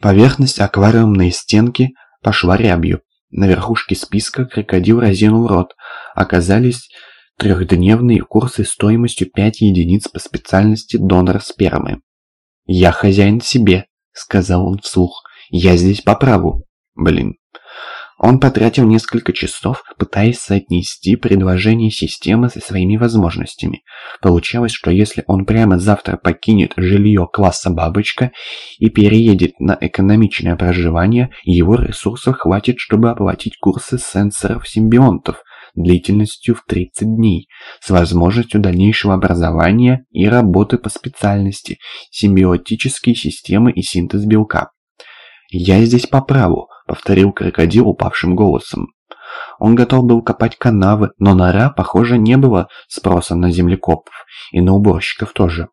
Поверхность аквариумной стенки пошла рябью. На верхушке списка крокодил разинул рот. Оказались трехдневные курсы стоимостью 5 единиц по специальности донор спермы. «Я хозяин себе», — сказал он вслух. «Я здесь по праву». Блин. Он потратил несколько часов, пытаясь соотнести предложение системы со своими возможностями. Получалось, что если он прямо завтра покинет жилье класса «бабочка» и переедет на экономичное проживание, его ресурсов хватит, чтобы оплатить курсы сенсоров-симбионтов длительностью в 30 дней, с возможностью дальнейшего образования и работы по специальности симбиотические системы и синтез белка. «Я здесь по праву», — повторил крокодил упавшим голосом. Он готов был копать канавы, но нора, похоже, не было спроса на землекопов, и на уборщиков тоже.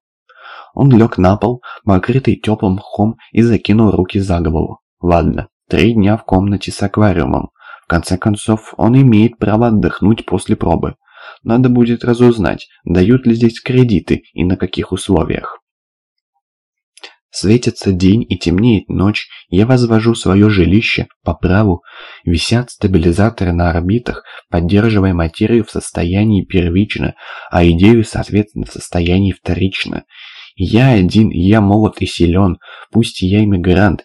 Он лег на пол, покрытый теплым мхом, и закинул руки за голову. Ладно, три дня в комнате с аквариумом. В конце концов, он имеет право отдохнуть после пробы. Надо будет разузнать, дают ли здесь кредиты и на каких условиях. Светится день и темнеет ночь, я возвожу свое жилище по праву. Висят стабилизаторы на орбитах, поддерживая материю в состоянии первично, а идею, соответственно, в состоянии вторично. Я один, я молод и силен, пусть я иммигрант,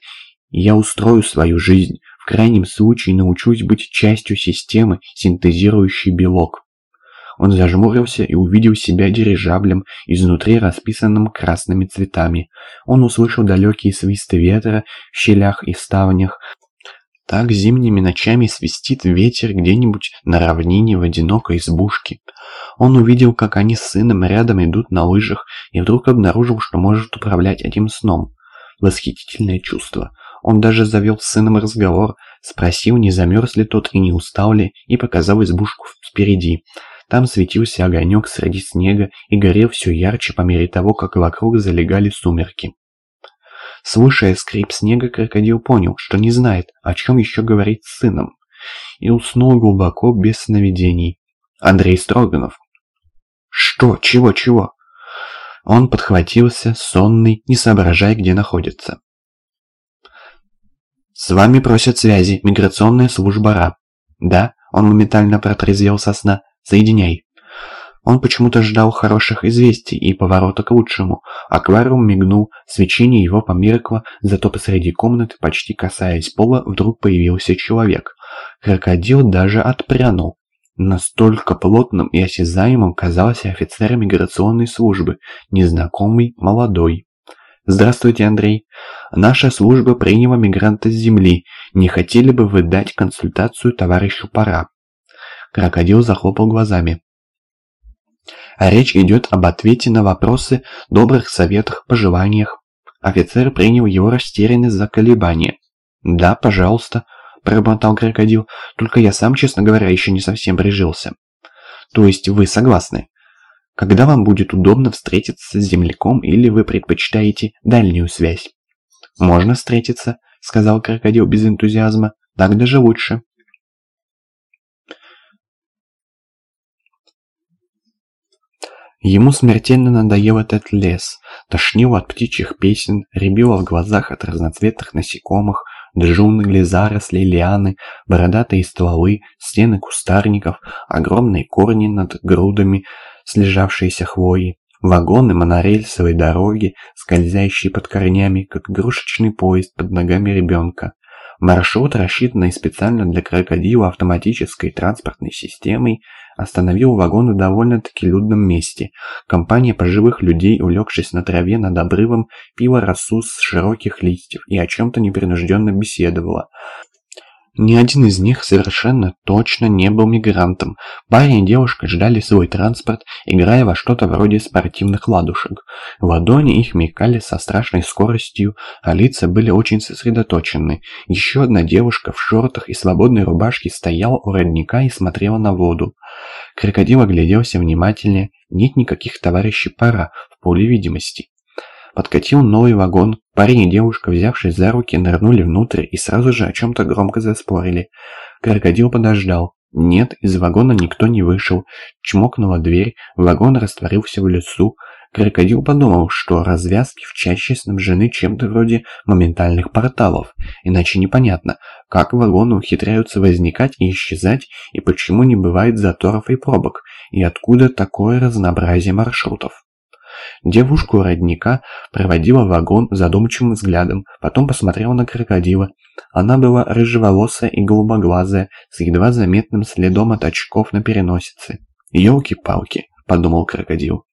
я устрою свою жизнь, в крайнем случае научусь быть частью системы, синтезирующей белок. Он зажмурился и увидел себя дирижаблем, изнутри расписанным красными цветами. Он услышал далекие свисты ветра в щелях и ставнях. Так зимними ночами свистит ветер где-нибудь на равнине в одинокой избушке. Он увидел, как они с сыном рядом идут на лыжах, и вдруг обнаружил, что может управлять этим сном. Восхитительное чувство. Он даже завел с сыном разговор, спросил, не замерз ли тот и не устал ли, и показал избушку впереди. Там светился огонек среди снега и горел все ярче по мере того, как вокруг залегали сумерки. Слушая скрип снега, крокодил понял, что не знает, о чем еще говорить с сыном, и уснул глубоко, без сновидений. Андрей Строганов. Что? Чего? Чего? Он подхватился, сонный, не соображая, где находится. «С вами просят связи, миграционная служба РА». «Да?» Он моментально протрезвел со сна. Соединяй». Он почему-то ждал хороших известий и поворота к лучшему. Аквариум мигнул, свечение его померкло, зато посреди комнаты, почти касаясь пола, вдруг появился человек. Крокодил даже отпрянул. Настолько плотным и осязаемым казался офицер миграционной службы, незнакомый, молодой. «Здравствуйте, Андрей. Наша служба приняла мигранта с земли. Не хотели бы вы дать консультацию товарищу Пора?» Крокодил захлопал глазами. А речь идет об ответе на вопросы, добрых советах, пожеланиях. Офицер принял его растерянность за колебание. «Да, пожалуйста», – пробормотал крокодил, – «только я сам, честно говоря, еще не совсем прижился». «То есть вы согласны? Когда вам будет удобно встретиться с земляком или вы предпочитаете дальнюю связь?» «Можно встретиться», – сказал крокодил без энтузиазма, – «так даже лучше». Ему смертельно надоел этот лес, тошнило от птичьих песен, рябило в глазах от разноцветных насекомых, джунгли, заросли, лианы, бородатые стволы, стены кустарников, огромные корни над грудами слежавшиеся хвои, вагоны монорельсовой дороги, скользящие под корнями, как игрушечный поезд под ногами ребенка. Маршрут, рассчитанный специально для крокодила автоматической транспортной системой, остановил вагон в довольно-таки людном месте. Компания пожилых людей, улегшись на траве над обрывом, пила росу с широких листьев и о чем-то непринужденно беседовала. Ни один из них совершенно точно не был мигрантом. Парень и девушка ждали свой транспорт, играя во что-то вроде спортивных ладушек. Ладони их мелькали со страшной скоростью, а лица были очень сосредоточены. Еще одна девушка в шортах и свободной рубашке стояла у родника и смотрела на воду. Крокодил огляделся внимательнее. Нет никаких товарищей пара в поле видимости. Подкатил новый вагон. Парень и девушка, взявшись за руки, нырнули внутрь и сразу же о чем-то громко заспорили. Крокодил подождал. Нет, из вагона никто не вышел. Чмокнула дверь, вагон растворился в лесу. Крокодил подумал, что развязки в чаще снабжены чем-то вроде моментальных порталов, иначе непонятно, как вагоны ухитряются возникать и исчезать, и почему не бывает заторов и пробок, и откуда такое разнообразие маршрутов. Девушку родника проводила вагон задумчивым взглядом, потом посмотрела на крокодила. Она была рыжеволосая и голубоглазая, с едва заметным следом от очков на переносице. «Елки-палки», — подумал крокодил.